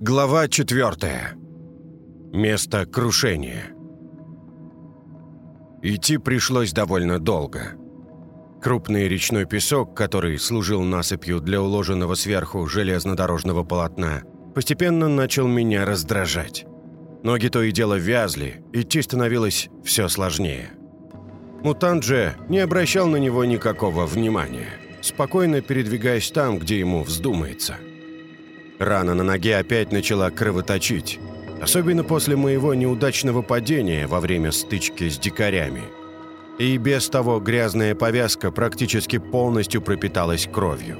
Глава 4. Место крушения. Идти пришлось довольно долго. Крупный речной песок, который служил насыпью для уложенного сверху железнодорожного полотна, постепенно начал меня раздражать. Ноги то и дело вязли, идти становилось все сложнее. Мутант же не обращал на него никакого внимания, спокойно передвигаясь там, где ему вздумается – Рана на ноге опять начала кровоточить, особенно после моего неудачного падения во время стычки с дикарями. И без того грязная повязка практически полностью пропиталась кровью.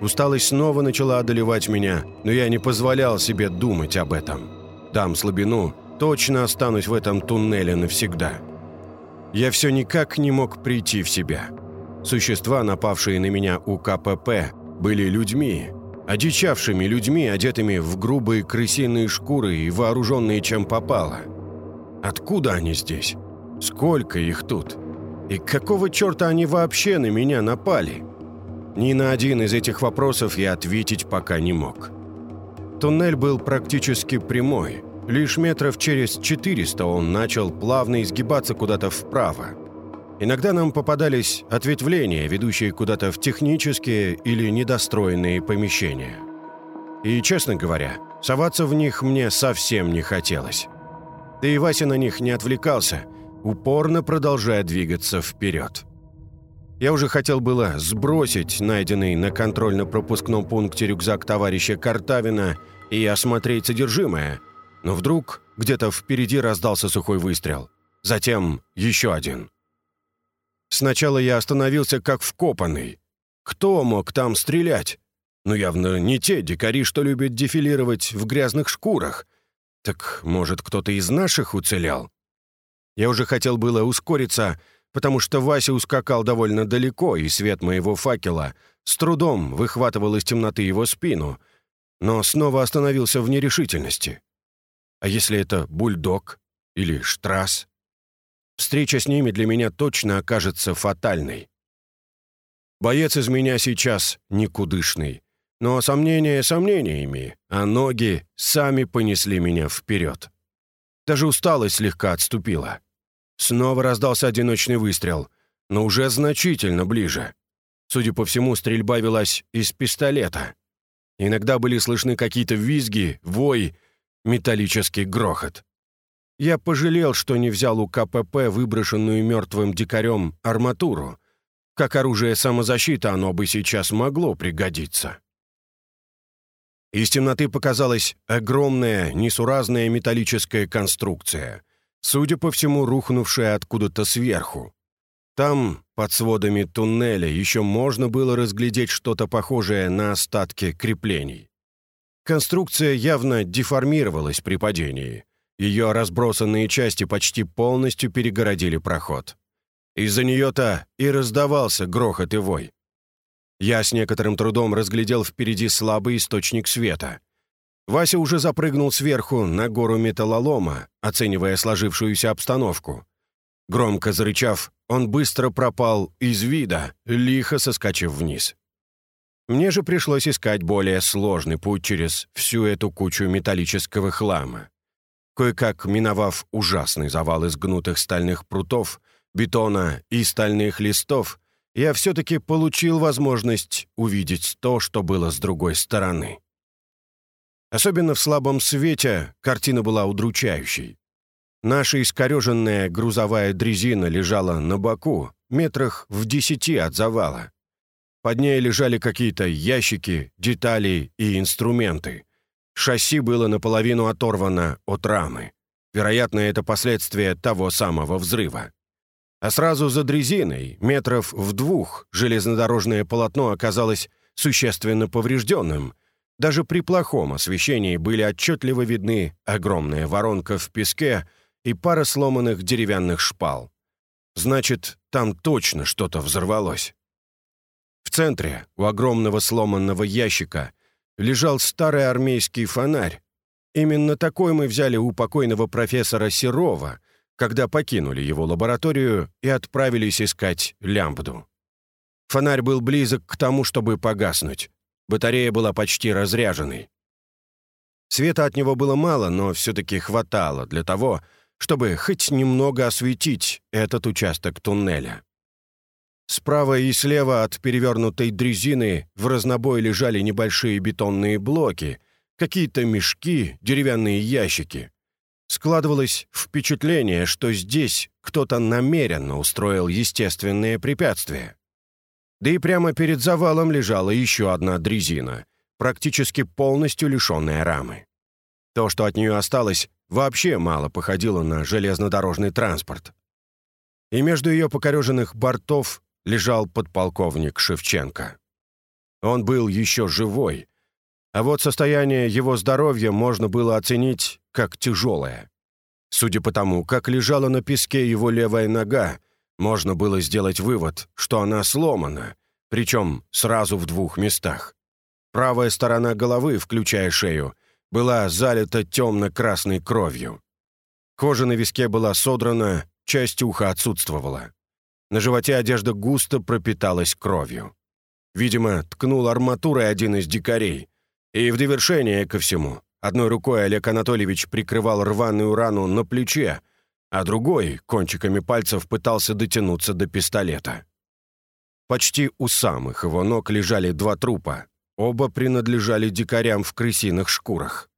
Усталость снова начала одолевать меня, но я не позволял себе думать об этом. Дам слабину, точно останусь в этом туннеле навсегда. Я все никак не мог прийти в себя. Существа, напавшие на меня у КПП, были людьми, одичавшими людьми, одетыми в грубые крысиные шкуры и вооруженные чем попало. Откуда они здесь? Сколько их тут? И какого черта они вообще на меня напали? Ни на один из этих вопросов я ответить пока не мог. Туннель был практически прямой. Лишь метров через 400 он начал плавно изгибаться куда-то вправо. Иногда нам попадались ответвления, ведущие куда-то в технические или недостроенные помещения. И, честно говоря, соваться в них мне совсем не хотелось. Да и Вася на них не отвлекался, упорно продолжая двигаться вперед. Я уже хотел было сбросить найденный на контрольно-пропускном пункте рюкзак товарища Картавина и осмотреть содержимое, но вдруг где-то впереди раздался сухой выстрел. Затем еще один. Сначала я остановился как вкопанный. Кто мог там стрелять? Ну, явно не те дикари, что любят дефилировать в грязных шкурах. Так, может, кто-то из наших уцелел? Я уже хотел было ускориться, потому что Вася ускакал довольно далеко, и свет моего факела с трудом выхватывал из темноты его спину, но снова остановился в нерешительности. А если это бульдог или штрасс? Встреча с ними для меня точно окажется фатальной. Боец из меня сейчас никудышный. Но сомнения сомнениями, а ноги сами понесли меня вперед. Даже усталость слегка отступила. Снова раздался одиночный выстрел, но уже значительно ближе. Судя по всему, стрельба велась из пистолета. Иногда были слышны какие-то визги, вой, металлический грохот. Я пожалел, что не взял у КПП выброшенную мертвым дикарем арматуру. Как оружие самозащиты оно бы сейчас могло пригодиться. Из темноты показалась огромная, несуразная металлическая конструкция, судя по всему, рухнувшая откуда-то сверху. Там, под сводами туннеля, еще можно было разглядеть что-то похожее на остатки креплений. Конструкция явно деформировалась при падении — ее разбросанные части почти полностью перегородили проход. Из-за нее-то и раздавался грохот и вой. Я с некоторым трудом разглядел впереди слабый источник света. Вася уже запрыгнул сверху на гору металлолома, оценивая сложившуюся обстановку. Громко зарычав, он быстро пропал из вида, лихо соскочив вниз. Мне же пришлось искать более сложный путь через всю эту кучу металлического хлама. Кое-как миновав ужасный завал из гнутых стальных прутов, бетона и стальных листов, я все-таки получил возможность увидеть то, что было с другой стороны. Особенно в слабом свете картина была удручающей. Наша искореженная грузовая дрезина лежала на боку, метрах в десяти от завала. Под ней лежали какие-то ящики, детали и инструменты — Шасси было наполовину оторвано от рамы. Вероятно, это последствия того самого взрыва. А сразу за дрезиной, метров в двух, железнодорожное полотно оказалось существенно поврежденным. Даже при плохом освещении были отчетливо видны огромная воронка в песке и пара сломанных деревянных шпал. Значит, там точно что-то взорвалось. В центре, у огромного сломанного ящика, лежал старый армейский фонарь. Именно такой мы взяли у покойного профессора Серова, когда покинули его лабораторию и отправились искать лямбду. Фонарь был близок к тому, чтобы погаснуть. Батарея была почти разряженной. Света от него было мало, но все-таки хватало для того, чтобы хоть немного осветить этот участок туннеля. Справа и слева от перевернутой дрезины в разнобой лежали небольшие бетонные блоки, какие-то мешки, деревянные ящики. Складывалось впечатление, что здесь кто-то намеренно устроил естественные препятствия. Да и прямо перед завалом лежала еще одна дрезина, практически полностью лишенная рамы. То, что от нее осталось, вообще мало походило на железнодорожный транспорт. И между ее покореженных бортов лежал подполковник Шевченко. Он был еще живой, а вот состояние его здоровья можно было оценить как тяжелое. Судя по тому, как лежала на песке его левая нога, можно было сделать вывод, что она сломана, причем сразу в двух местах. Правая сторона головы, включая шею, была залита темно-красной кровью. Кожа на виске была содрана, часть уха отсутствовала. На животе одежда густо пропиталась кровью. Видимо, ткнул арматурой один из дикарей. И в довершение ко всему, одной рукой Олег Анатольевич прикрывал рваную рану на плече, а другой кончиками пальцев пытался дотянуться до пистолета. Почти у самых его ног лежали два трупа, Оба принадлежали дикарям в крысиных шкурах.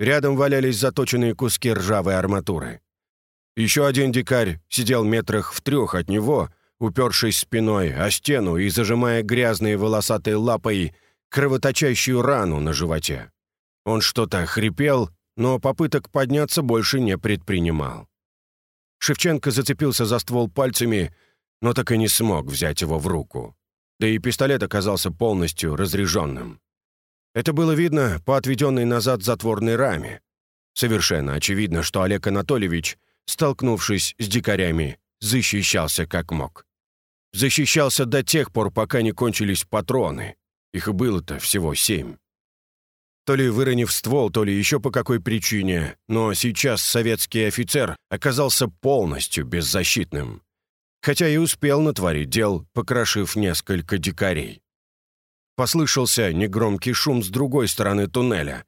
Рядом валялись заточенные куски ржавой арматуры. Еще один дикарь сидел метрах в трех от него, упершись спиной о стену и зажимая грязной волосатой лапой кровоточащую рану на животе. Он что-то хрипел, но попыток подняться больше не предпринимал. Шевченко зацепился за ствол пальцами, но так и не смог взять его в руку да и пистолет оказался полностью разряженным. Это было видно по отведенной назад затворной раме. Совершенно очевидно, что Олег Анатольевич, столкнувшись с дикарями, защищался как мог. Защищался до тех пор, пока не кончились патроны. Их было-то всего семь. То ли выронив ствол, то ли еще по какой причине, но сейчас советский офицер оказался полностью беззащитным хотя и успел натворить дел, покрошив несколько дикарей. Послышался негромкий шум с другой стороны туннеля.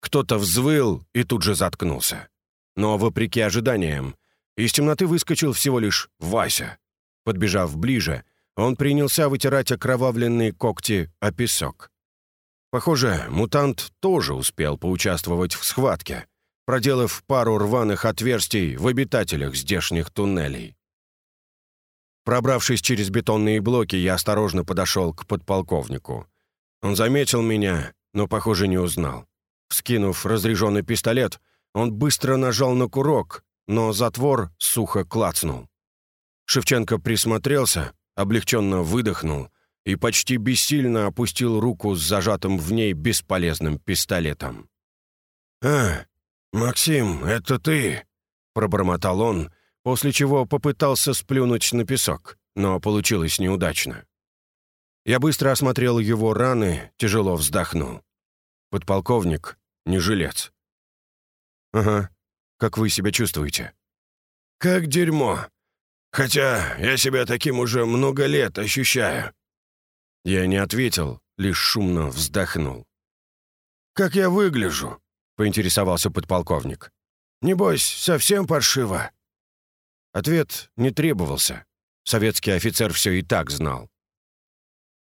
Кто-то взвыл и тут же заткнулся. Но, вопреки ожиданиям, из темноты выскочил всего лишь Вася. Подбежав ближе, он принялся вытирать окровавленные когти о песок. Похоже, мутант тоже успел поучаствовать в схватке, проделав пару рваных отверстий в обитателях здешних туннелей. Пробравшись через бетонные блоки, я осторожно подошел к подполковнику. Он заметил меня, но, похоже, не узнал. Скинув разряженный пистолет, он быстро нажал на курок, но затвор сухо клацнул. Шевченко присмотрелся, облегченно выдохнул и почти бессильно опустил руку с зажатым в ней бесполезным пистолетом. «А, Максим, это ты?» — пробормотал он, после чего попытался сплюнуть на песок, но получилось неудачно. Я быстро осмотрел его раны, тяжело вздохнул. Подполковник, не жилец. «Ага, как вы себя чувствуете?» «Как дерьмо. Хотя я себя таким уже много лет ощущаю». Я не ответил, лишь шумно вздохнул. «Как я выгляжу?» — поинтересовался подполковник. «Небось, совсем паршиво?» Ответ не требовался. Советский офицер все и так знал.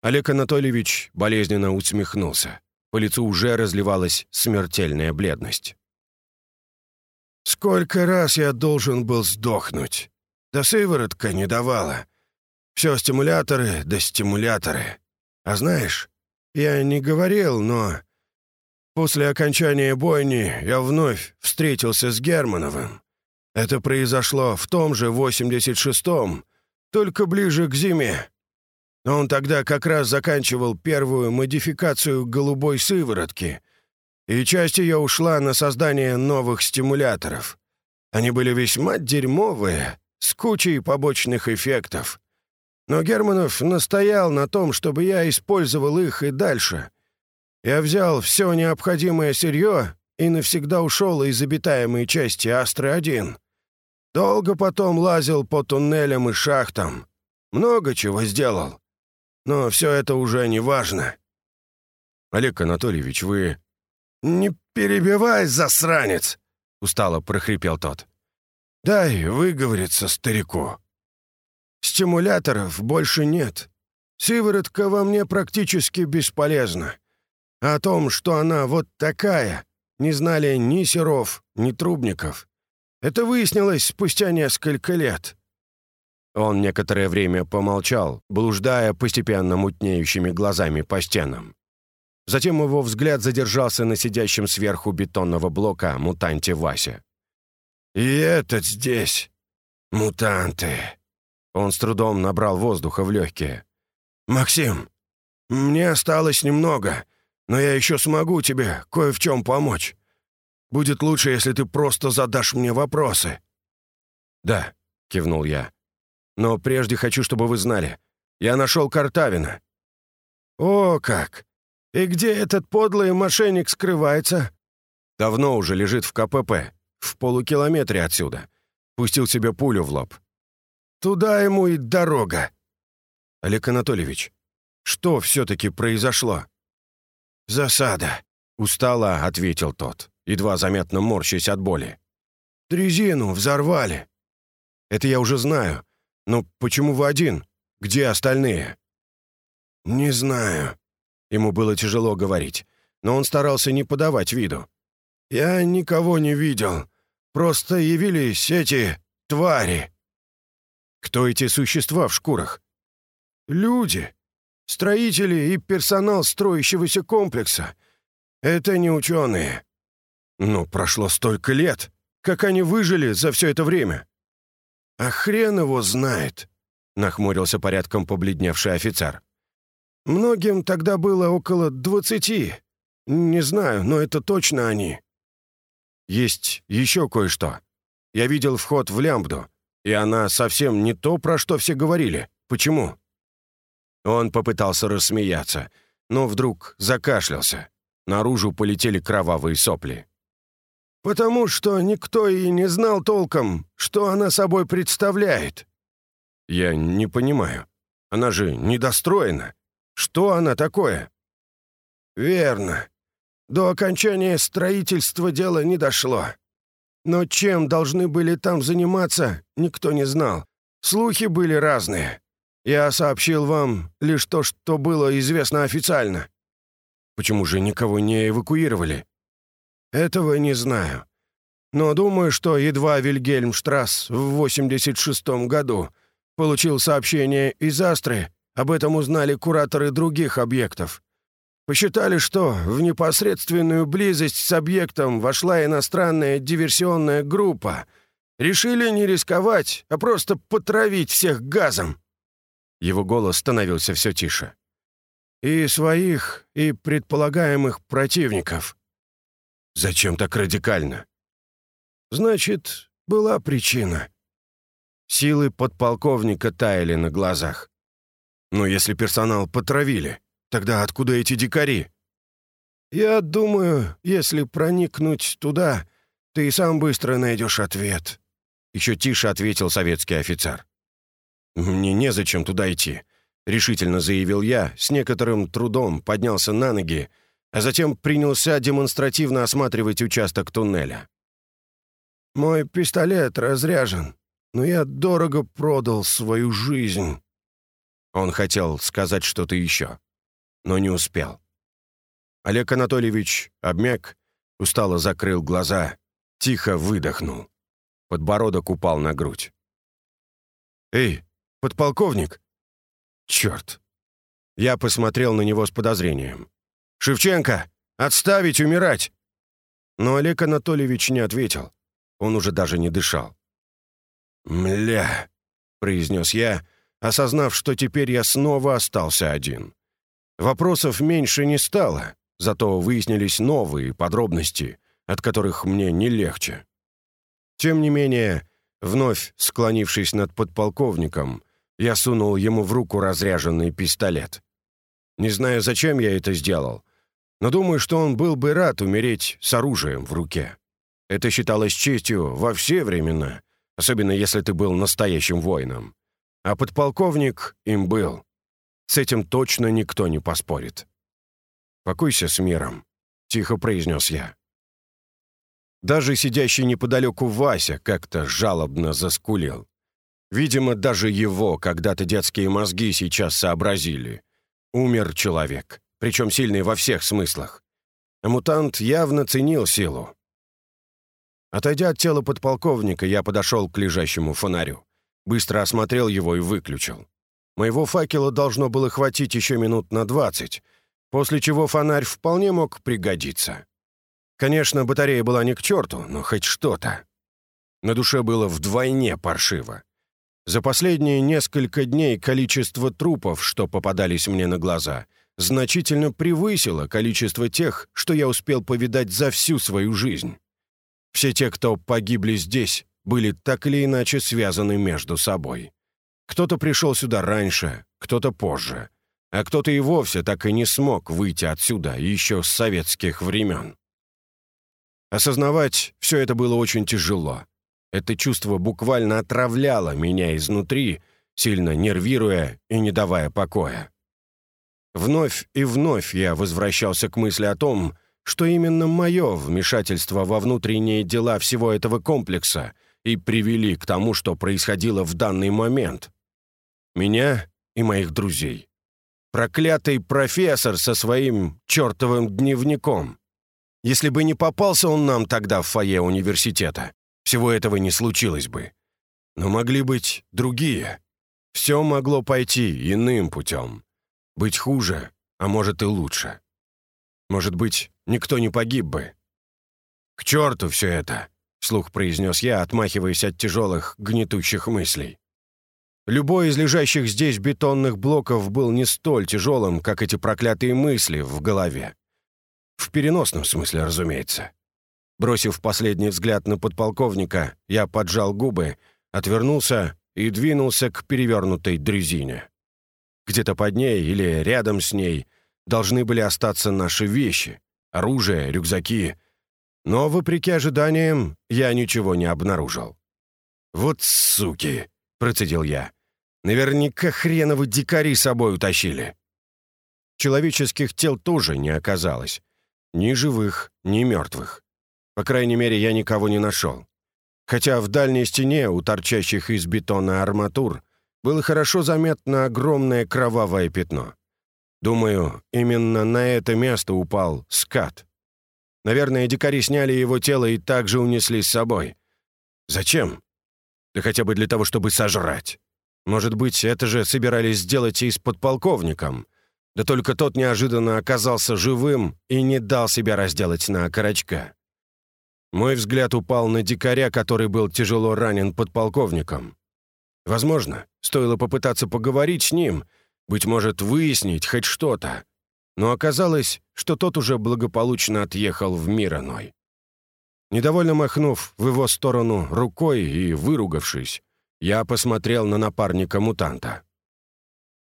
Олег Анатольевич болезненно усмехнулся. По лицу уже разливалась смертельная бледность. «Сколько раз я должен был сдохнуть? Да сыворотка не давала. Все стимуляторы да стимуляторы. А знаешь, я не говорил, но... После окончания бойни я вновь встретился с Германовым. Это произошло в том же 86-м, только ближе к зиме. Он тогда как раз заканчивал первую модификацию голубой сыворотки, и часть ее ушла на создание новых стимуляторов. Они были весьма дерьмовые, с кучей побочных эффектов. Но Германов настоял на том, чтобы я использовал их и дальше. Я взял все необходимое сырье и навсегда ушел из обитаемой части Астры-1. Долго потом лазил по туннелям и шахтам. Много чего сделал. Но все это уже не важно. Олег Анатольевич, вы... «Не перебивай, засранец!» — устало прохрипел тот. «Дай выговориться старику. Стимуляторов больше нет. Сыворотка во мне практически бесполезна. О том, что она вот такая, не знали ни Серов, ни Трубников. Это выяснилось спустя несколько лет». Он некоторое время помолчал, блуждая постепенно мутнеющими глазами по стенам. Затем его взгляд задержался на сидящем сверху бетонного блока мутанте Васе. «И этот здесь. Мутанты». Он с трудом набрал воздуха в легкие. «Максим, мне осталось немного, но я еще смогу тебе кое в чем помочь. Будет лучше, если ты просто задашь мне вопросы». «Да», — кивнул я. «Но прежде хочу, чтобы вы знали. Я нашел Картавина». «О, как! И где этот подлый мошенник скрывается?» «Давно уже лежит в КПП, в полукилометре отсюда. Пустил себе пулю в лоб». «Туда ему и дорога». «Олег Анатольевич, что все-таки произошло?» «Засада», — устало ответил тот, едва заметно морщась от боли. «Дрезину взорвали». «Это я уже знаю. Но почему вы один? Где остальные?» «Не знаю». Ему было тяжело говорить, но он старался не подавать виду. «Я никого не видел. Просто явились эти твари». «Кто эти существа в шкурах?» «Люди. Строители и персонал строящегося комплекса. Это не ученые». «Ну, прошло столько лет. Как они выжили за все это время?» «А хрен его знает», — нахмурился порядком побледневший офицер. «Многим тогда было около двадцати. Не знаю, но это точно они». «Есть еще кое-что. Я видел вход в лямбду, и она совсем не то, про что все говорили. Почему?» Он попытался рассмеяться, но вдруг закашлялся. Наружу полетели кровавые сопли. «Потому что никто и не знал толком, что она собой представляет». «Я не понимаю. Она же недостроена. Что она такое?» «Верно. До окончания строительства дело не дошло. Но чем должны были там заниматься, никто не знал. Слухи были разные. Я сообщил вам лишь то, что было известно официально». «Почему же никого не эвакуировали?» «Этого не знаю. Но думаю, что едва Вильгельм Штрасс в 86-м году получил сообщение из Астры, об этом узнали кураторы других объектов. Посчитали, что в непосредственную близость с объектом вошла иностранная диверсионная группа. Решили не рисковать, а просто потравить всех газом. Его голос становился все тише. «И своих, и предполагаемых противников». «Зачем так радикально?» «Значит, была причина». Силы подполковника таяли на глазах. «Но если персонал потравили, тогда откуда эти дикари?» «Я думаю, если проникнуть туда, ты сам быстро найдешь ответ», — еще тише ответил советский офицер. «Мне незачем туда идти», — решительно заявил я, с некоторым трудом поднялся на ноги, а затем принялся демонстративно осматривать участок туннеля. «Мой пистолет разряжен, но я дорого продал свою жизнь». Он хотел сказать что-то еще, но не успел. Олег Анатольевич обмяк, устало закрыл глаза, тихо выдохнул. Подбородок упал на грудь. «Эй, подполковник!» «Черт!» Я посмотрел на него с подозрением. «Шевченко! Отставить умирать!» Но Олег Анатольевич не ответил. Он уже даже не дышал. «Мля!» — произнес я, осознав, что теперь я снова остался один. Вопросов меньше не стало, зато выяснились новые подробности, от которых мне не легче. Тем не менее, вновь склонившись над подполковником, я сунул ему в руку разряженный пистолет. Не знаю, зачем я это сделал, но думаю, что он был бы рад умереть с оружием в руке. Это считалось честью во все времена, особенно если ты был настоящим воином. А подполковник им был. С этим точно никто не поспорит. Покойся с миром, — тихо произнес я. Даже сидящий неподалеку Вася как-то жалобно заскулил. Видимо, даже его когда-то детские мозги сейчас сообразили. Умер человек, причем сильный во всех смыслах. А мутант явно ценил силу. Отойдя от тела подполковника, я подошел к лежащему фонарю. Быстро осмотрел его и выключил. Моего факела должно было хватить еще минут на двадцать, после чего фонарь вполне мог пригодиться. Конечно, батарея была не к черту, но хоть что-то. На душе было вдвойне паршиво. За последние несколько дней количество трупов, что попадались мне на глаза, значительно превысило количество тех, что я успел повидать за всю свою жизнь. Все те, кто погибли здесь, были так или иначе связаны между собой. Кто-то пришел сюда раньше, кто-то позже, а кто-то и вовсе так и не смог выйти отсюда еще с советских времен. Осознавать все это было очень тяжело. Это чувство буквально отравляло меня изнутри, сильно нервируя и не давая покоя. Вновь и вновь я возвращался к мысли о том, что именно мое вмешательство во внутренние дела всего этого комплекса и привели к тому, что происходило в данный момент. Меня и моих друзей. Проклятый профессор со своим чертовым дневником. Если бы не попался он нам тогда в фойе университета, всего этого не случилось бы. Но могли быть другие. Все могло пойти иным путем. Быть хуже, а может и лучше. Может быть, никто не погиб бы. «К черту все это!» — вслух произнес я, отмахиваясь от тяжелых, гнетущих мыслей. Любой из лежащих здесь бетонных блоков был не столь тяжелым, как эти проклятые мысли в голове. В переносном смысле, разумеется. Бросив последний взгляд на подполковника, я поджал губы, отвернулся и двинулся к перевернутой дрезине. Где-то под ней или рядом с ней должны были остаться наши вещи, оружие, рюкзаки. Но, вопреки ожиданиям, я ничего не обнаружил. «Вот суки!» — процедил я. «Наверняка хреновы дикари собой утащили». Человеческих тел тоже не оказалось. Ни живых, ни мертвых. По крайней мере, я никого не нашел. Хотя в дальней стене, у торчащих из бетона арматур, было хорошо заметно огромное кровавое пятно. Думаю, именно на это место упал скат. Наверное, дикари сняли его тело и также унесли с собой. Зачем? Да хотя бы для того, чтобы сожрать. Может быть, это же собирались сделать и с подполковником. Да только тот неожиданно оказался живым и не дал себя разделать на окорочка. Мой взгляд упал на дикаря, который был тяжело ранен подполковником. Возможно, стоило попытаться поговорить с ним, быть может, выяснить хоть что-то. Но оказалось, что тот уже благополучно отъехал в мир иной. Недовольно махнув в его сторону рукой и выругавшись, я посмотрел на напарника мутанта.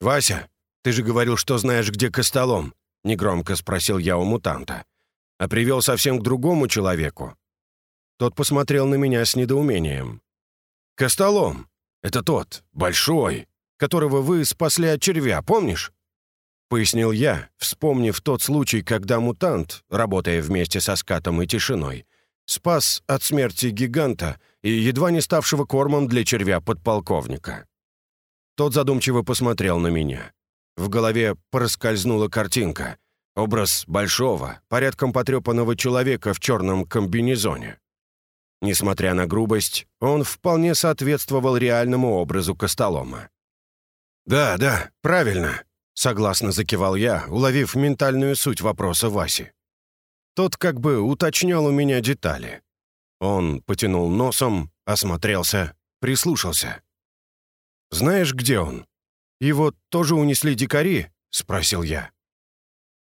«Вася, ты же говорил, что знаешь, где Костолом?» — негромко спросил я у мутанта. «А привел совсем к другому человеку?» Тот посмотрел на меня с недоумением. «Костолом! Это тот, большой, которого вы спасли от червя, помнишь?» Пояснил я, вспомнив тот случай, когда мутант, работая вместе со скатом и тишиной, спас от смерти гиганта и едва не ставшего кормом для червя подполковника. Тот задумчиво посмотрел на меня. В голове проскользнула картинка. Образ большого, порядком потрепанного человека в черном комбинезоне. Несмотря на грубость, он вполне соответствовал реальному образу Костолома. «Да, да, правильно», — согласно закивал я, уловив ментальную суть вопроса Васи. Тот как бы уточнял у меня детали. Он потянул носом, осмотрелся, прислушался. «Знаешь, где он? Его тоже унесли дикари?» — спросил я.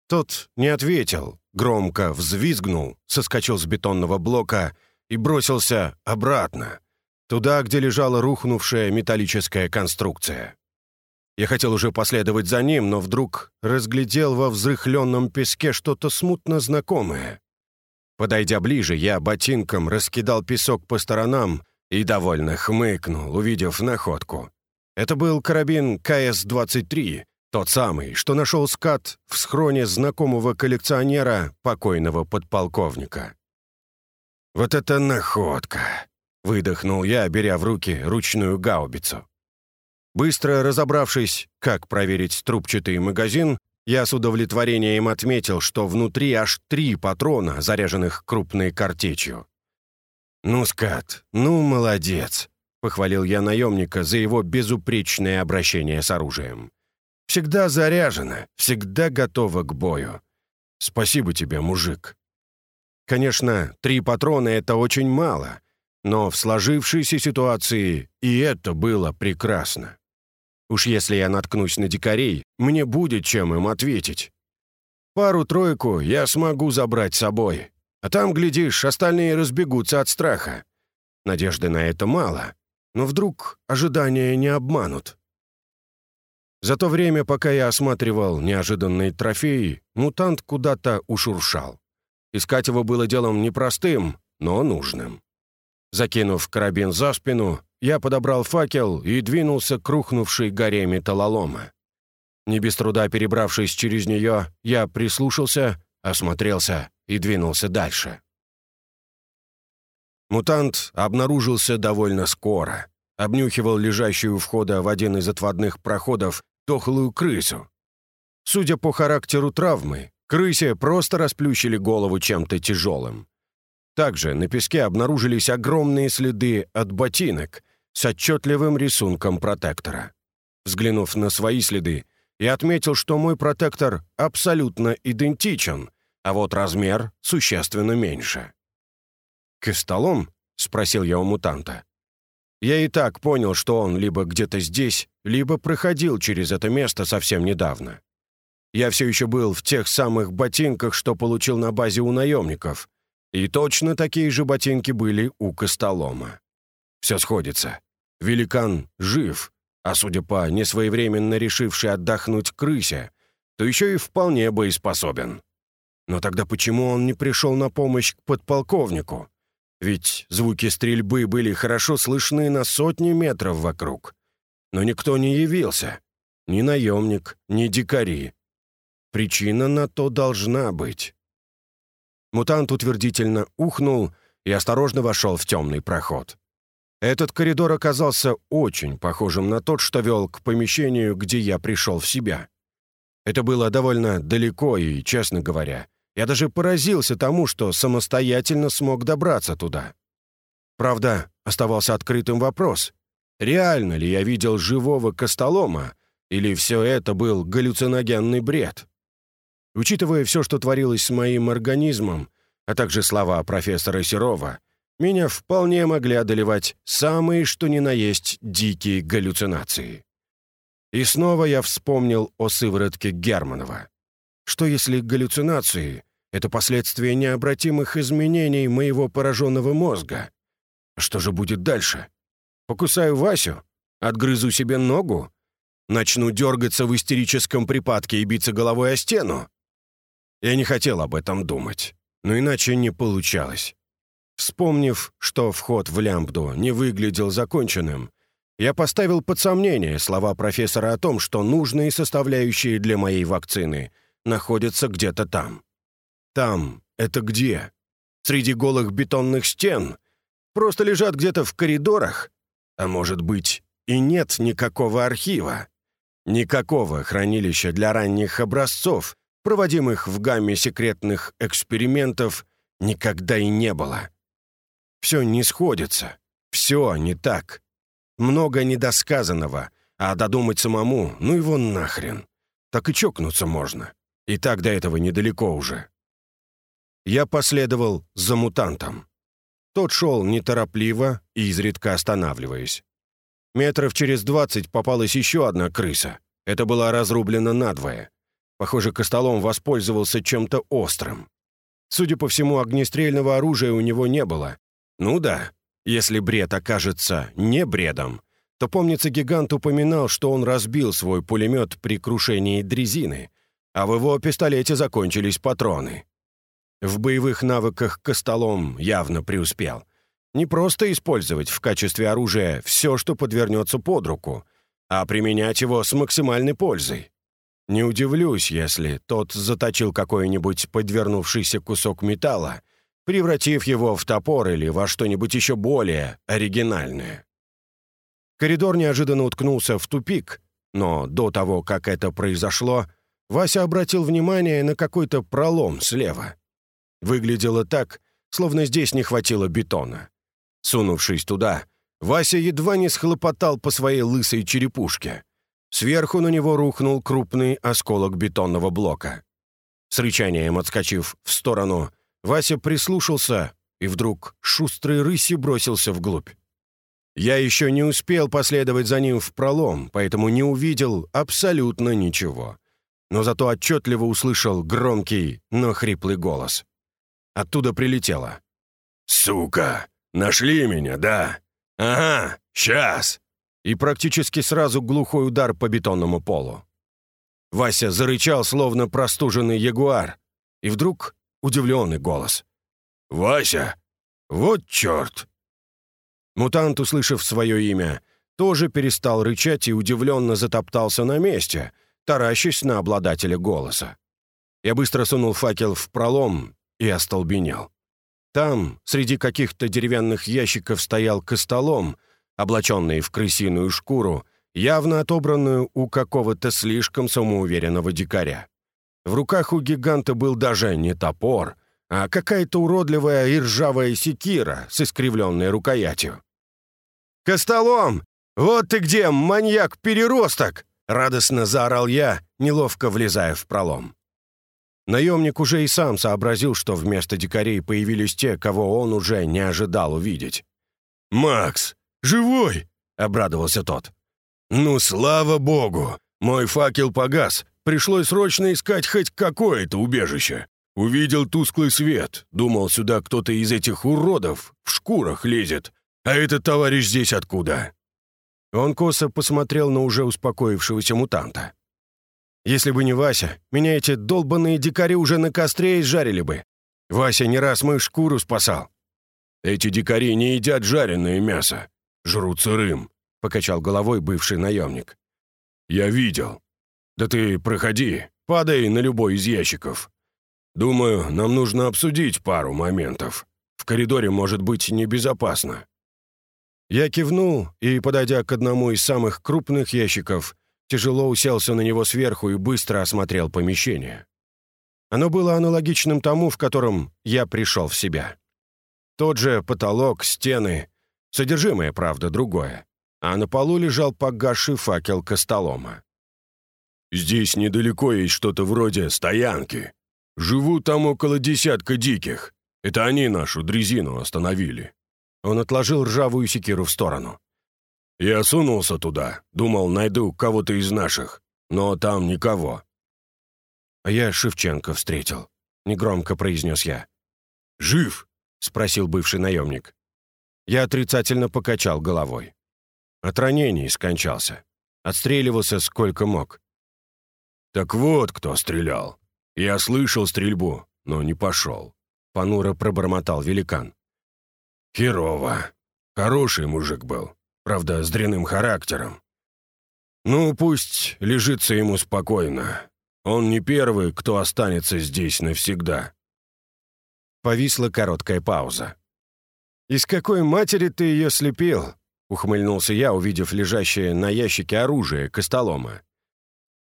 Тот не ответил, громко взвизгнул, соскочил с бетонного блока — и бросился обратно, туда, где лежала рухнувшая металлическая конструкция. Я хотел уже последовать за ним, но вдруг разглядел во взрыхленном песке что-то смутно знакомое. Подойдя ближе, я ботинком раскидал песок по сторонам и довольно хмыкнул, увидев находку. Это был карабин КС-23, Тот самый, что нашел скат в схроне знакомого коллекционера, покойного подполковника. «Вот это находка!» — выдохнул я, беря в руки ручную гаубицу. Быстро разобравшись, как проверить трубчатый магазин, я с удовлетворением отметил, что внутри аж три патрона, заряженных крупной картечью. «Ну, скат, ну, молодец!» — похвалил я наемника за его безупречное обращение с оружием. Всегда заряжена, всегда готова к бою. Спасибо тебе, мужик. Конечно, три патрона — это очень мало, но в сложившейся ситуации и это было прекрасно. Уж если я наткнусь на дикарей, мне будет чем им ответить. Пару-тройку я смогу забрать с собой, а там, глядишь, остальные разбегутся от страха. Надежды на это мало, но вдруг ожидания не обманут. За то время, пока я осматривал неожиданные трофеи, мутант куда-то ушуршал. Искать его было делом непростым, но нужным. Закинув карабин за спину, я подобрал факел и двинулся к рухнувшей горе металлолома. Не без труда перебравшись через нее, я прислушался, осмотрелся и двинулся дальше. Мутант обнаружился довольно скоро. Обнюхивал лежащую у входа в один из отводных проходов дохлую крысу. Судя по характеру травмы, крысе просто расплющили голову чем-то тяжелым. Также на песке обнаружились огромные следы от ботинок с отчетливым рисунком протектора. Взглянув на свои следы, я отметил, что мой протектор абсолютно идентичен, а вот размер существенно меньше. «Костолом?» — спросил я у мутанта. Я и так понял, что он либо где-то здесь, либо проходил через это место совсем недавно. Я все еще был в тех самых ботинках, что получил на базе у наемников. И точно такие же ботинки были у Костолома. Все сходится. Великан жив, а судя по несвоевременно решившей отдохнуть крысе, то еще и вполне боеспособен. Но тогда почему он не пришел на помощь к подполковнику? Ведь звуки стрельбы были хорошо слышны на сотни метров вокруг. Но никто не явился. Ни наемник, ни дикари. Причина на то должна быть. Мутант утвердительно ухнул и осторожно вошел в темный проход. Этот коридор оказался очень похожим на тот, что вел к помещению, где я пришел в себя. Это было довольно далеко и, честно говоря, я даже поразился тому, что самостоятельно смог добраться туда. Правда, оставался открытым вопрос, реально ли я видел живого костолома, или все это был галлюциногенный бред. Учитывая все, что творилось с моим организмом, а также слова профессора Серова, меня вполне могли одолевать самые что ни на есть дикие галлюцинации. И снова я вспомнил о сыворотке Германова. Что если галлюцинации — это последствия необратимых изменений моего пораженного мозга? Что же будет дальше? Покусаю Васю? Отгрызу себе ногу? Начну дергаться в истерическом припадке и биться головой о стену? Я не хотел об этом думать, но иначе не получалось. Вспомнив, что вход в лямбду не выглядел законченным, я поставил под сомнение слова профессора о том, что нужные составляющие для моей вакцины — находится где-то там. Там — это где? Среди голых бетонных стен? Просто лежат где-то в коридорах? А может быть, и нет никакого архива? Никакого хранилища для ранних образцов, проводимых в гамме секретных экспериментов, никогда и не было. Все не сходится, все не так. Много недосказанного, а додумать самому, ну его нахрен. Так и чокнуться можно. И так до этого недалеко уже. Я последовал за мутантом. Тот шел неторопливо, изредка останавливаясь. Метров через двадцать попалась еще одна крыса. Это была разрублена надвое. Похоже, Костолом воспользовался чем-то острым. Судя по всему, огнестрельного оружия у него не было. Ну да, если бред окажется не бредом, то, помнится, гигант упоминал, что он разбил свой пулемет при крушении дрезины, а в его пистолете закончились патроны. В боевых навыках Костолом явно преуспел. Не просто использовать в качестве оружия все, что подвернется под руку, а применять его с максимальной пользой. Не удивлюсь, если тот заточил какой-нибудь подвернувшийся кусок металла, превратив его в топор или во что-нибудь еще более оригинальное. Коридор неожиданно уткнулся в тупик, но до того, как это произошло, Вася обратил внимание на какой-то пролом слева. Выглядело так, словно здесь не хватило бетона. Сунувшись туда, Вася едва не схлопотал по своей лысой черепушке. Сверху на него рухнул крупный осколок бетонного блока. С рычанием отскочив в сторону, Вася прислушался и вдруг шустрой рысью бросился вглубь. Я еще не успел последовать за ним в пролом, поэтому не увидел абсолютно ничего. Но зато отчетливо услышал громкий, но хриплый голос. Оттуда прилетело. «Сука! Нашли меня, да? Ага, сейчас!» И практически сразу глухой удар по бетонному полу. Вася зарычал, словно простуженный ягуар. И вдруг удивленный голос. «Вася! Вот черт!» Мутант, услышав свое имя, тоже перестал рычать и удивленно затоптался на месте, таращась на обладателя голоса. Я быстро сунул факел в пролом и остолбенел. Там, среди каких-то деревянных ящиков, стоял костолом, облаченный в крысиную шкуру, явно отобранную у какого-то слишком самоуверенного дикаря. В руках у гиганта был даже не топор, а какая-то уродливая и ржавая секира с искривленной рукоятью. «Костолом! Вот ты где, маньяк-переросток!» — радостно заорал я, неловко влезая в пролом. Наемник уже и сам сообразил, что вместо дикарей появились те, кого он уже не ожидал увидеть. «Макс, живой!» — обрадовался тот. «Ну, слава богу! Мой факел погас. Пришлось срочно искать хоть какое-то убежище. Увидел тусклый свет. Думал, сюда кто-то из этих уродов в шкурах лезет. А этот товарищ здесь откуда?» Он косо посмотрел на уже успокоившегося мутанта. Если бы не Вася, меня эти долбанные дикари уже на костре изжарили бы. Вася не раз мою шкуру спасал». «Эти дикари не едят жареное мясо, жрут сырым», — покачал головой бывший наемник. «Я видел. Да ты проходи, падай на любой из ящиков. Думаю, нам нужно обсудить пару моментов. В коридоре может быть небезопасно». Я кивнул и, подойдя к одному из самых крупных ящиков, тяжело уселся на него сверху и быстро осмотрел помещение. Оно было аналогичным тому, в котором я пришел в себя. Тот же потолок, стены, содержимое, правда, другое, а на полу лежал погасший факел костолома. «Здесь недалеко есть что-то вроде стоянки. Живут там около десятка диких. Это они нашу дрезину остановили». Он отложил ржавую секиру в сторону. Я сунулся туда, думал, найду кого-то из наших, но там никого. А я Шевченко встретил, негромко произнес я. «Жив?» — спросил бывший наемник. Я отрицательно покачал головой. От ранений скончался. Отстреливался сколько мог. «Так вот кто стрелял. Я слышал стрельбу, но не пошел», — понуро пробормотал великан. «Херово. Хороший мужик был. Правда, с дряным характером. Ну, пусть лежится ему спокойно. Он не первый, кто останется здесь навсегда. Повисла короткая пауза. «Из какой матери ты ее слепил?» — ухмыльнулся я, увидев лежащее на ящике оружие Костолома.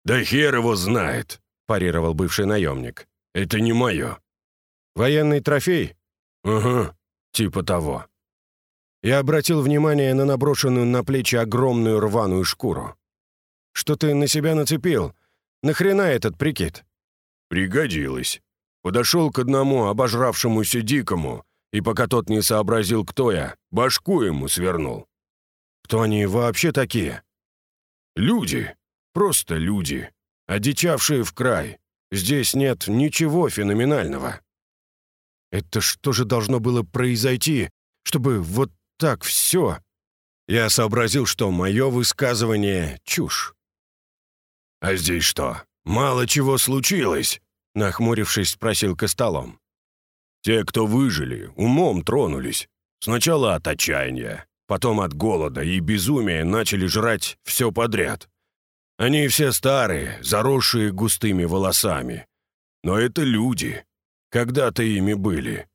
«Да хер его знает», — парировал бывший наемник. «Это не мое». «Военный трофей?» «Угу, типа того». Я обратил внимание на наброшенную на плечи огромную рваную шкуру. «Что ты на себя нацепил? Нахрена этот прикид?» «Пригодилось. Подошел к одному обожравшемуся дикому, и пока тот не сообразил, кто я, башку ему свернул». «Кто они вообще такие?» «Люди. Просто люди. Одичавшие в край. Здесь нет ничего феноменального». «Это что же должно было произойти, чтобы вот так все. Я сообразил, что мое высказывание — чушь. «А здесь что, мало чего случилось?» — нахмурившись, спросил Костолом. «Те, кто выжили, умом тронулись. Сначала от отчаяния, потом от голода и безумия начали жрать все подряд. Они все старые, заросшие густыми волосами. Но это люди. Когда-то ими были.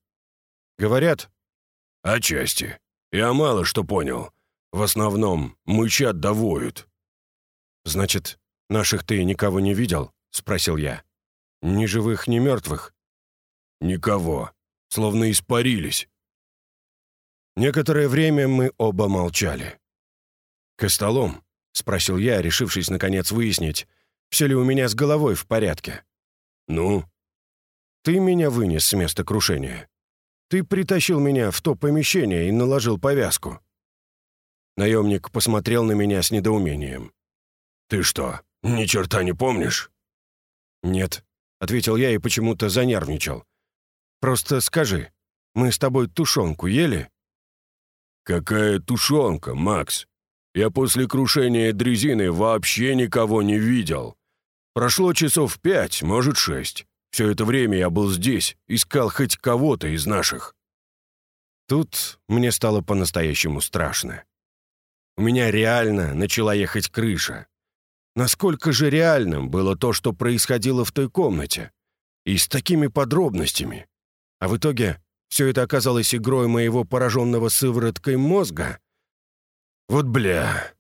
Говорят? Отчасти. Я мало что понял. В основном мычат да воют. Значит, наших ты никого не видел? Спросил я. Ни живых, ни мертвых? Никого. Словно испарились. Некоторое время мы оба молчали. «Костолом?» — спросил я, решившись наконец выяснить, все ли у меня с головой в порядке. «Ну?» «Ты меня вынес с места крушения. Ты притащил меня в то помещение и наложил повязку». Наемник посмотрел на меня с недоумением. «Ты что, ни черта не помнишь?» «Нет», — ответил я и почему-то занервничал. «Просто скажи, мы с тобой тушенку ели?» «Какая тушенка, Макс? Я после крушения дрезины вообще никого не видел. Прошло часов пять, может, шесть. Все это время я был здесь, искал хоть кого-то из наших». Тут мне стало по-настоящему страшно. У меня реально начала ехать крыша. Насколько же реальным было то, что происходило в той комнате? И с такими подробностями. А в итоге все это оказалось игрой моего пораженного сывороткой мозга? Вот бля.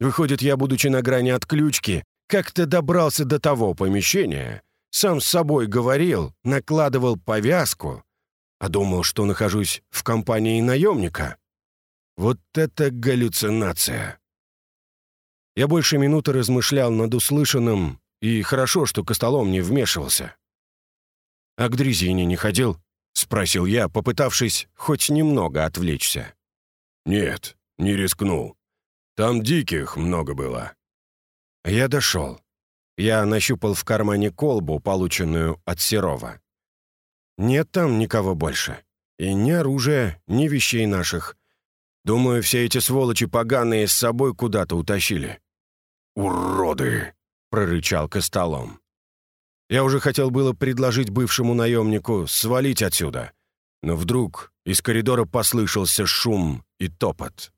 Выходит, я, будучи на грани отключки, как-то добрался до того помещения, сам с собой говорил, накладывал повязку, а думал, что нахожусь в компании наемника. Вот это галлюцинация! Я больше минуты размышлял над услышанным, и хорошо, что Костолом не вмешивался. «А к дрезине не ходил?» — спросил я, попытавшись хоть немного отвлечься. «Нет, не рискнул. Там диких много было». Я дошел. Я нащупал в кармане колбу, полученную от Серова. Нет там никого больше. И ни оружия, ни вещей наших. Думаю, все эти сволочи поганые с собой куда-то утащили». «Уроды!» — прорычал Костолом. Я уже хотел было предложить бывшему наемнику свалить отсюда, но вдруг из коридора послышался шум и топот.